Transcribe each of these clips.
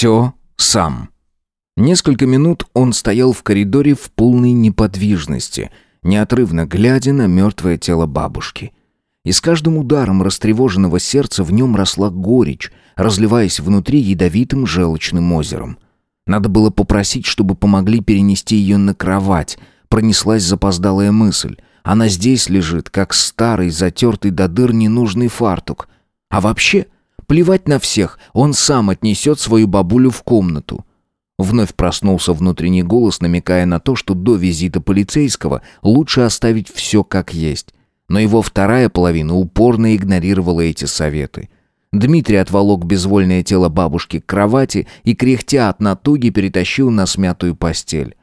Все сам. Несколько минут он стоял в коридоре в полной неподвижности, неотрывно глядя на мертвое тело бабушки. И с каждым ударом растревоженного сердца в нем росла горечь, разливаясь внутри ядовитым желчным озером. Надо было попросить, чтобы помогли перенести ее на кровать. Пронеслась запоздалая мысль. Она здесь лежит, как старый, затертый до дыр ненужный фартук. А вообще, плевать на всех, он сам отнесет свою бабулю в комнату. Вновь проснулся внутренний голос, намекая на то, что до визита полицейского лучше оставить все как есть. Но его вторая половина упорно игнорировала эти советы. Дмитрий отволок безвольное тело бабушки к кровати и, кряхтя от натуги, перетащил на смятую постель.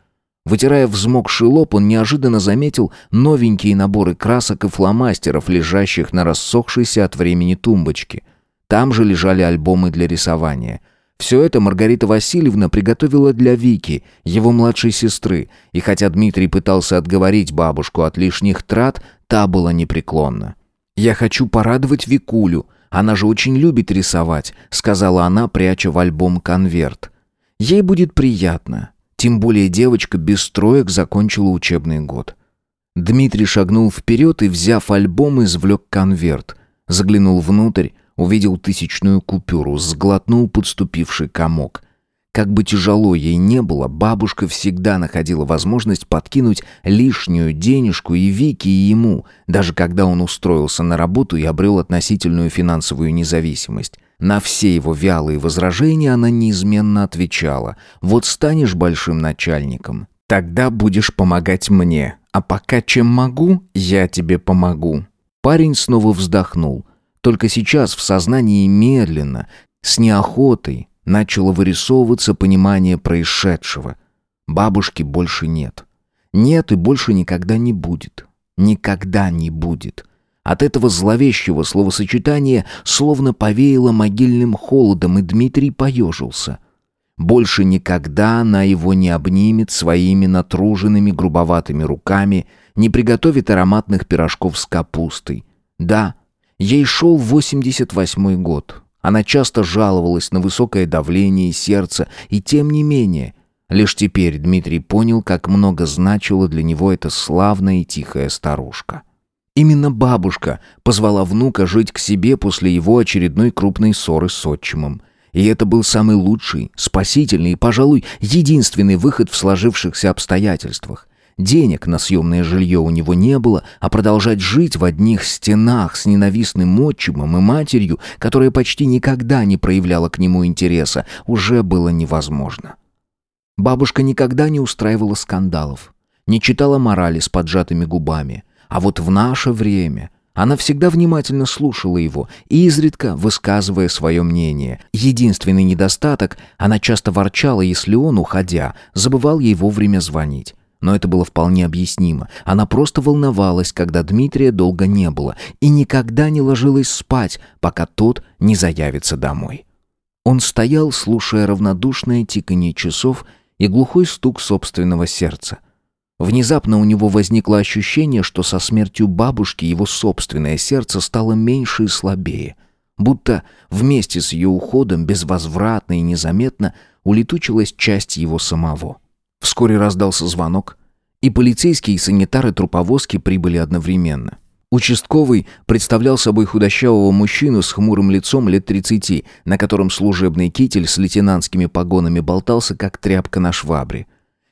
Вытирая взмокший лоб, он неожиданно заметил новенькие наборы красок и фломастеров, лежащих на рассохшейся от времени тумбочке. Там же лежали альбомы для рисования — все это Маргарита Васильевна приготовила для Вики, его младшей сестры, и хотя Дмитрий пытался отговорить бабушку от лишних трат, та была непреклонна. «Я хочу порадовать Викулю, она же очень любит рисовать», сказала она, пряча в альбом конверт. «Ей будет приятно, тем более девочка без строек закончила учебный год». Дмитрий шагнул вперед и, взяв альбом, извлек конверт. Заглянул внутрь, Увидел тысячную купюру, сглотнул подступивший комок. Как бы тяжело ей не было, бабушка всегда находила возможность подкинуть лишнюю денежку и Вике, и ему, даже когда он устроился на работу и обрел относительную финансовую независимость. На все его вялые возражения она неизменно отвечала «Вот станешь большим начальником, тогда будешь помогать мне, а пока чем могу, я тебе помогу». Парень снова вздохнул – только сейчас в сознании медленно, с неохотой, начало вырисовываться понимание происшедшего. Бабушки больше нет. Нет и больше никогда не будет. Никогда не будет. От этого зловещего словосочетания словно повеяло могильным холодом, и Дмитрий поежился. Больше никогда она его не обнимет своими натруженными грубоватыми руками, не приготовит ароматных пирожков с капустой. Да, Ей шел 88-й год. Она часто жаловалась на высокое давление сердца, и тем не менее, лишь теперь Дмитрий понял, как много значила для него эта славная и тихая старушка. Именно бабушка позвала внука жить к себе после его очередной крупной ссоры с отчимом. И это был самый лучший, спасительный и, пожалуй, единственный выход в сложившихся обстоятельствах. Денег на съемное жилье у него не было, а продолжать жить в одних стенах с ненавистным отчимом и матерью, которая почти никогда не проявляла к нему интереса, уже было невозможно. Бабушка никогда не устраивала скандалов, не читала морали с поджатыми губами. А вот в наше время она всегда внимательно слушала его, изредка высказывая свое мнение. Единственный недостаток – она часто ворчала, если он, уходя, забывал ей вовремя звонить. Но это было вполне объяснимо. Она просто волновалась, когда Дмитрия долго не было, и никогда не ложилась спать, пока тот не заявится домой. Он стоял, слушая равнодушное тиканье часов и глухой стук собственного сердца. Внезапно у него возникло ощущение, что со смертью бабушки его собственное сердце стало меньше и слабее, будто вместе с ее уходом безвозвратно и незаметно улетучилась часть его самого. Вскоре раздался звонок, и полицейские и санитары труповозки прибыли одновременно. Участковый представлял собой худощавого мужчину с хмурым лицом лет 30, на котором служебный китель с лейтенантскими погонами болтался, как тряпка на швабре.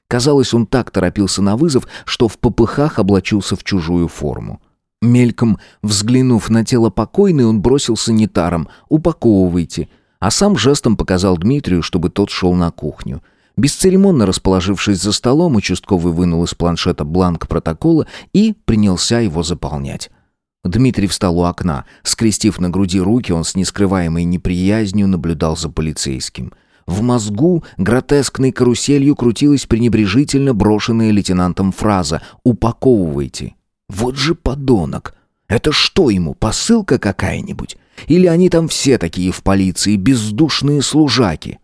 Казалось, он так торопился на вызов, что в попыхах облачился в чужую форму. Мельком взглянув на тело покойной, он бросил санитарам «Упаковывайте», а сам жестом показал Дмитрию, чтобы тот шел на кухню – Бесцеремонно расположившись за столом, участковый вынул из планшета бланк протокола и принялся его заполнять. Дмитрий встал у окна. Скрестив на груди руки, он с нескрываемой неприязнью наблюдал за полицейским. В мозгу гротескной каруселью крутилась пренебрежительно брошенная лейтенантом фраза «Упаковывайте». «Вот же подонок! Это что ему, посылка какая-нибудь? Или они там все такие в полиции, бездушные служаки?»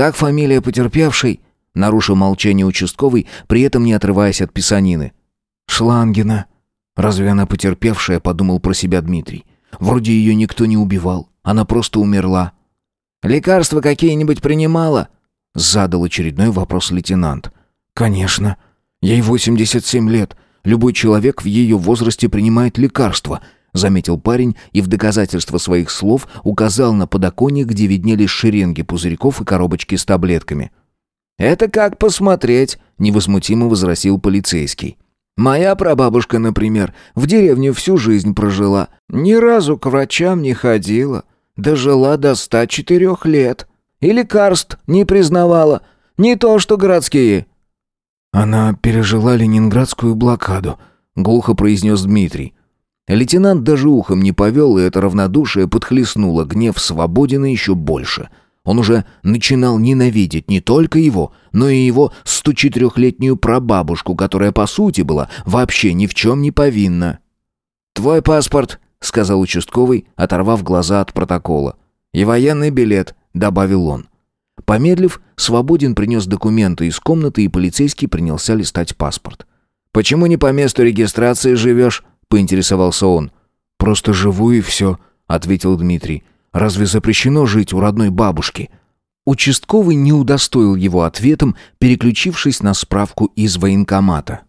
«Как фамилия потерпевшей?» — нарушил молчание участковый, при этом не отрываясь от писанины. «Шлангина». «Разве она потерпевшая?» — подумал про себя Дмитрий. «Вроде ее никто не убивал, она просто умерла». «Лекарства какие-нибудь принимала?» Задал очередной вопрос лейтенант. «Конечно. Ей 87 лет. Любой человек в ее возрасте принимает лекарства», заметил парень и в доказательство своих слов указал на подоконник, где виднелись шеренги пузырьков и коробочки с таблетками. «Это как посмотреть», — невозмутимо возразил полицейский. «Моя прабабушка, например, в деревне всю жизнь прожила, ни разу к врачам не ходила, дожила до ста четырех лет, и лекарств не признавала, не то что городские». «Она пережила ленинградскую блокаду», — глухо произнес Дмитрий. Лейтенант даже ухом не повел, и это равнодушие подхлестнуло гнев Свободина еще больше — он уже начинал ненавидеть не только его, но и его 104-летнюю прабабушку, которая, по сути, была вообще ни в чем не повинна. «Твой паспорт», — сказал участковый, оторвав глаза от протокола. «И военный билет», — добавил он. Помедлив, Свободин принес документы из комнаты, и полицейский принялся листать паспорт. «Почему не по месту регистрации живешь?» — поинтересовался он. «Просто живу и все», — ответил Дмитрий. Разве запрещено жить у родной бабушки?» Участковый не удостоил его ответом, переключившись на справку из военкомата.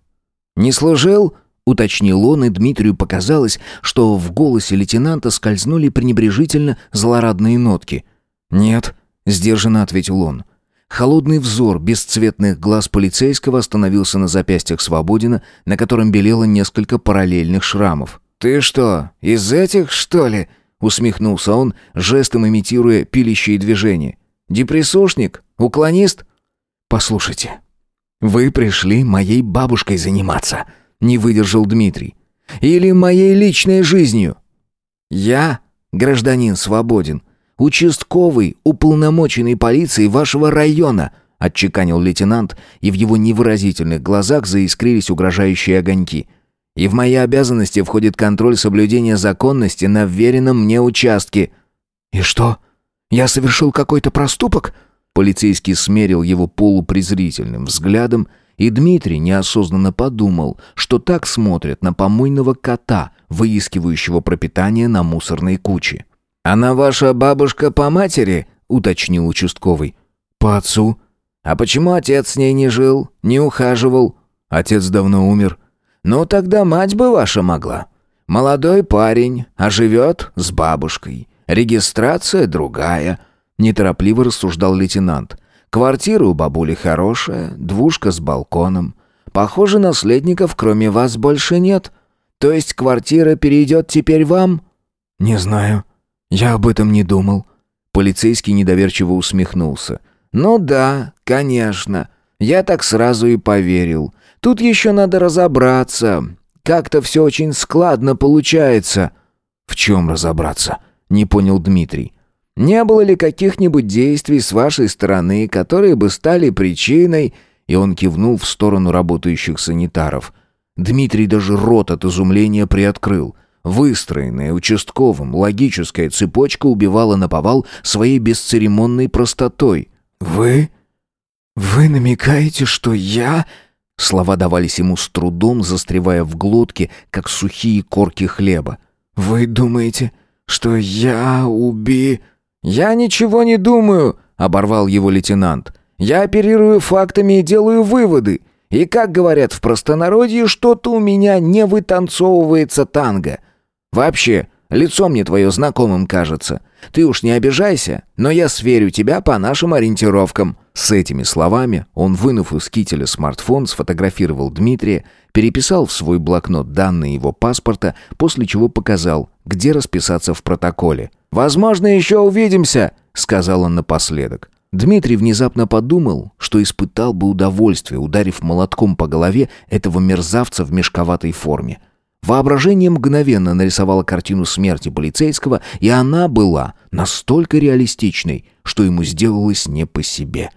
«Не служил?» — уточнил он, и Дмитрию показалось, что в голосе лейтенанта скользнули пренебрежительно злорадные нотки. «Нет», — сдержанно ответил он. Холодный взор бесцветных глаз полицейского остановился на запястьях Свободина, на котором белело несколько параллельных шрамов. «Ты что, из этих, что ли?» усмехнулся он, жестом имитируя пилящие движения. Депрессушник? Уклонист? Послушайте, вы пришли моей бабушкой заниматься, не выдержал Дмитрий. Или моей личной жизнью? Я, гражданин свободен, участковый, уполномоченный полицией вашего района, отчеканил лейтенант, и в его невыразительных глазах заискрились угрожающие огоньки. И в мои обязанности входит контроль соблюдения законности на вверенном мне участке». «И что? Я совершил какой-то проступок?» Полицейский смерил его полупрезрительным взглядом, и Дмитрий неосознанно подумал, что так смотрят на помойного кота, выискивающего пропитание на мусорной куче. «Она ваша бабушка по матери?» — уточнил участковый. «По отцу». «А почему отец с ней не жил, не ухаживал?» «Отец давно умер». «Ну, тогда мать бы ваша могла. Молодой парень, а живет с бабушкой. Регистрация другая», — неторопливо рассуждал лейтенант. «Квартира у бабули хорошая, двушка с балконом. Похоже, наследников кроме вас больше нет. То есть квартира перейдет теперь вам?» «Не знаю. Я об этом не думал». Полицейский недоверчиво усмехнулся. «Ну да, конечно. Я так сразу и поверил. Тут еще надо разобраться. Как-то все очень складно получается». «В чем разобраться?» — не понял Дмитрий. «Не было ли каких-нибудь действий с вашей стороны, которые бы стали причиной...» И он кивнул в сторону работающих санитаров. Дмитрий даже рот от изумления приоткрыл. Выстроенная участковым логическая цепочка убивала наповал своей бесцеремонной простотой. «Вы? Вы намекаете, что я...» Слова давались ему с трудом, застревая в глотке, как сухие корки хлеба. «Вы думаете, что я уби...» «Я ничего не думаю», — оборвал его лейтенант. «Я оперирую фактами и делаю выводы. И, как говорят в простонародье, что-то у меня не вытанцовывается танго. Вообще, лицо мне твое знакомым кажется. Ты уж не обижайся, но я сверю тебя по нашим ориентировкам». С этими словами он, вынув из кителя смартфон, сфотографировал Дмитрия, переписал в свой блокнот данные его паспорта, после чего показал, где расписаться в протоколе. «Возможно, еще увидимся», — сказал он напоследок. Дмитрий внезапно подумал, что испытал бы удовольствие, ударив молотком по голове этого мерзавца в мешковатой форме. Воображение мгновенно нарисовало картину смерти полицейского, и она была настолько реалистичной, что ему сделалось не по себе.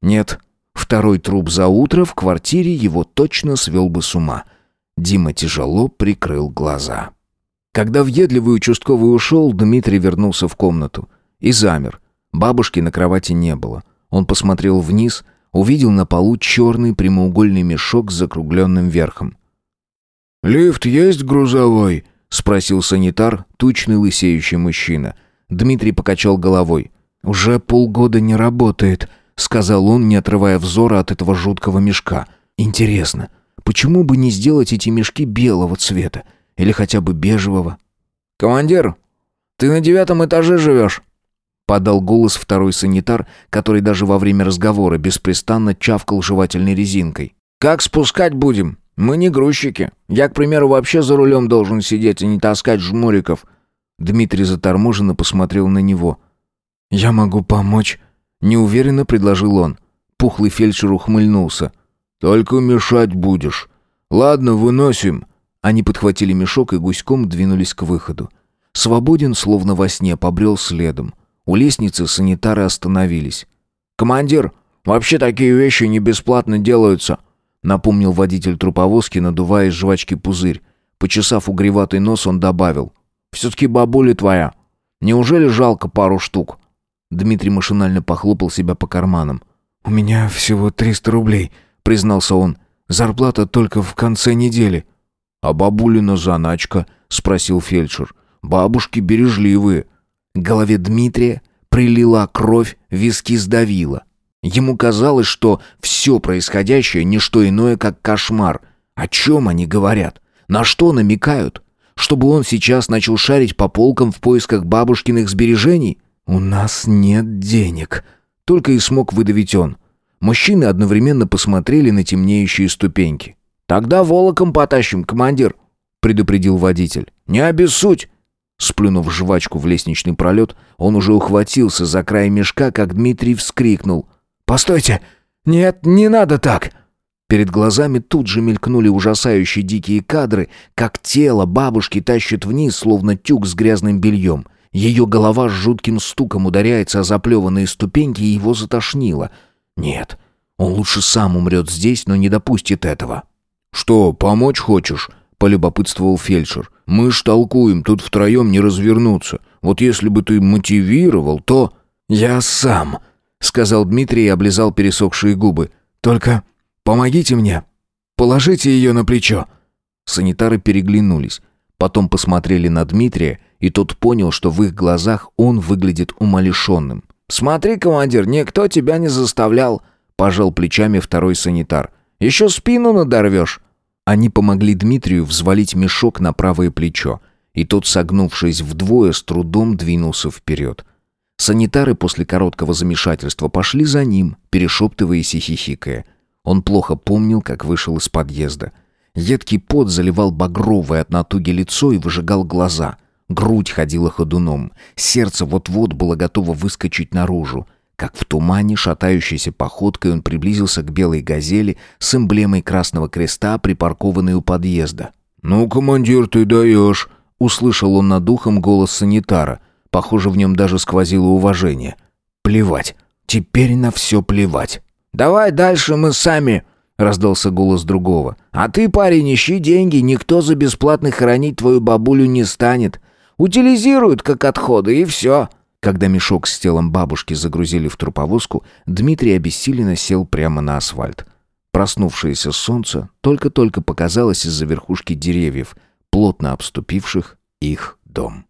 Нет, второй труп за утро в квартире его точно свел бы с ума. Дима тяжело прикрыл глаза. Когда въедливый участковый ушел, Дмитрий вернулся в комнату и замер. Бабушки на кровати не было. Он посмотрел вниз, увидел на полу черный прямоугольный мешок с закругленным верхом. «Лифт есть грузовой?» — спросил санитар, тучный лысеющий мужчина. Дмитрий покачал головой. «Уже полгода не работает», — сказал он, не отрывая взора от этого жуткого мешка. «Интересно, почему бы не сделать эти мешки белого цвета? Или хотя бы бежевого?» «Командир, ты на девятом этаже живешь?» Подал голос второй санитар, который даже во время разговора беспрестанно чавкал жевательной резинкой. «Как спускать будем? Мы не грузчики. Я, к примеру, вообще за рулем должен сидеть, а не таскать жмуриков». Дмитрий заторможенно посмотрел на него. «Я могу помочь», — неуверенно предложил он. Пухлый фельдшер ухмыльнулся. «Только мешать будешь. Ладно, выносим». Они подхватили мешок и гуськом двинулись к выходу. Свободен, словно во сне, побрел следом. У лестницы санитары остановились. «Командир, вообще такие вещи не бесплатно делаются», напомнил водитель труповозки, надувая из жвачки пузырь. Почесав угреватый нос, он добавил. «Все-таки бабуля твоя. Неужели жалко пару штук?» Дмитрий машинально похлопал себя по карманам. «У меня всего 300 рублей», — признался он. «Зарплата только в конце недели». «А бабулина заначка?» — спросил фельдшер. «Бабушки бережливые». К голове Дмитрия прилила кровь, виски сдавило. Ему казалось, что все происходящее — не что иное, как кошмар. О чем они говорят? На что намекают? Чтобы он сейчас начал шарить по полкам в поисках бабушкиных сбережений? «У нас нет денег», — только и смог выдавить он. Мужчины одновременно посмотрели на темнеющие ступеньки. «Тогда волоком потащим, командир», — предупредил водитель. «Не обессудь!» Сплюнув жвачку в лестничный пролет, он уже ухватился за край мешка, как Дмитрий вскрикнул. «Постойте! Нет, не надо так!» Перед глазами тут же мелькнули ужасающие дикие кадры, как тело бабушки тащит вниз, словно тюк с грязным бельем — ее голова с жутким стуком ударяется о заплеванные ступеньки, и его затошнило. Нет, он лучше сам умрет здесь, но не допустит этого. «Что, помочь хочешь?» — полюбопытствовал фельдшер. «Мы ж толкуем, тут втроем не развернуться. Вот если бы ты мотивировал, то...» «Я сам», — сказал Дмитрий и облизал пересохшие губы. «Только помогите мне. Положите ее на плечо». Санитары переглянулись. Потом посмотрели на Дмитрия, и тот понял, что в их глазах он выглядит умалишенным. «Смотри, командир, никто тебя не заставлял», — пожал плечами второй санитар. «Еще спину надорвешь». Они помогли Дмитрию взвалить мешок на правое плечо, и тот, согнувшись вдвое, с трудом двинулся вперед. Санитары после короткого замешательства пошли за ним, перешептываясь и хихикая. Он плохо помнил, как вышел из подъезда. Едкий пот заливал багровое от натуги лицо и выжигал глаза — Грудь ходила ходуном. Сердце вот-вот было готово выскочить наружу. Как в тумане, шатающейся походкой, он приблизился к белой газели с эмблемой Красного Креста, припаркованной у подъезда. «Ну, командир, ты даешь!» — услышал он над ухом голос санитара. Похоже, в нем даже сквозило уважение. «Плевать. Теперь на все плевать». «Давай дальше мы сами!» — раздался голос другого. «А ты, парень, ищи деньги, никто за бесплатно хоронить твою бабулю не станет. Утилизируют как отходы, и все». Когда мешок с телом бабушки загрузили в труповозку, Дмитрий обессиленно сел прямо на асфальт. Проснувшееся солнце только-только показалось из-за верхушки деревьев, плотно обступивших их дом.